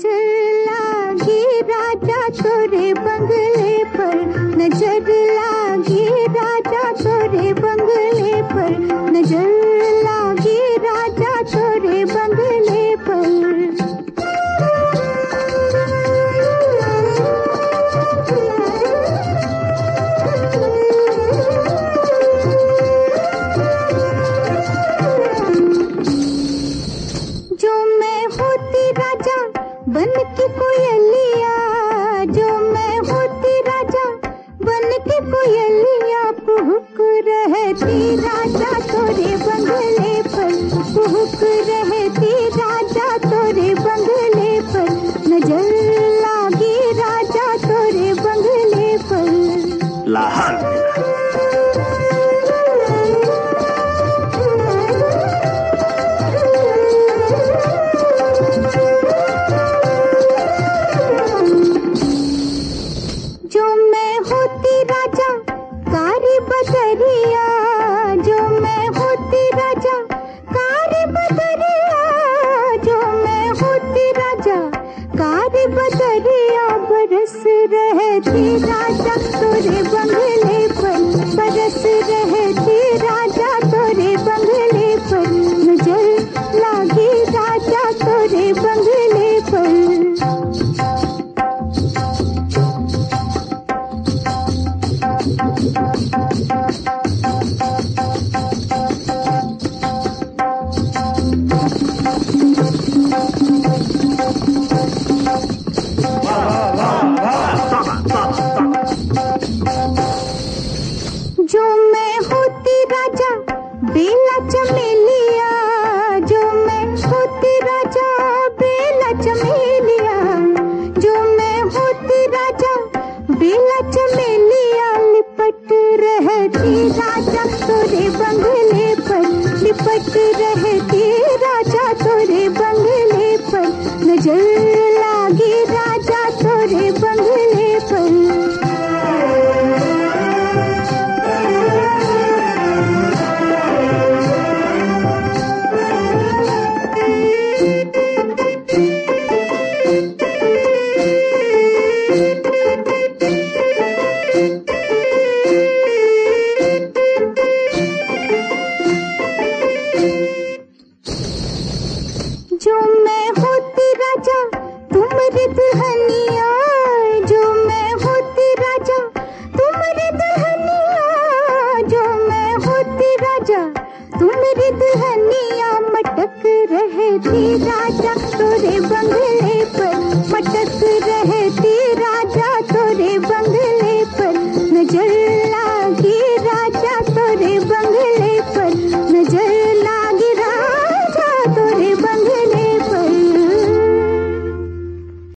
नज़र लागी राजा तोरे बंगले पर। नज़र लागी राजा तोरे बंगले बन की कोयलिया, जो मैं होती राजा, बन की कोयलिया कुहक रहती राजा, तोरे बंगले पर कुहक रहती बदरिया जो मैं होती राजा, कारी बदरिया जो मैं होती राजा, कारी बदरिया बरस रहती राजा। मैं होती राजा बेला चमेलिया दुल्हनिया मटक रहती राजा।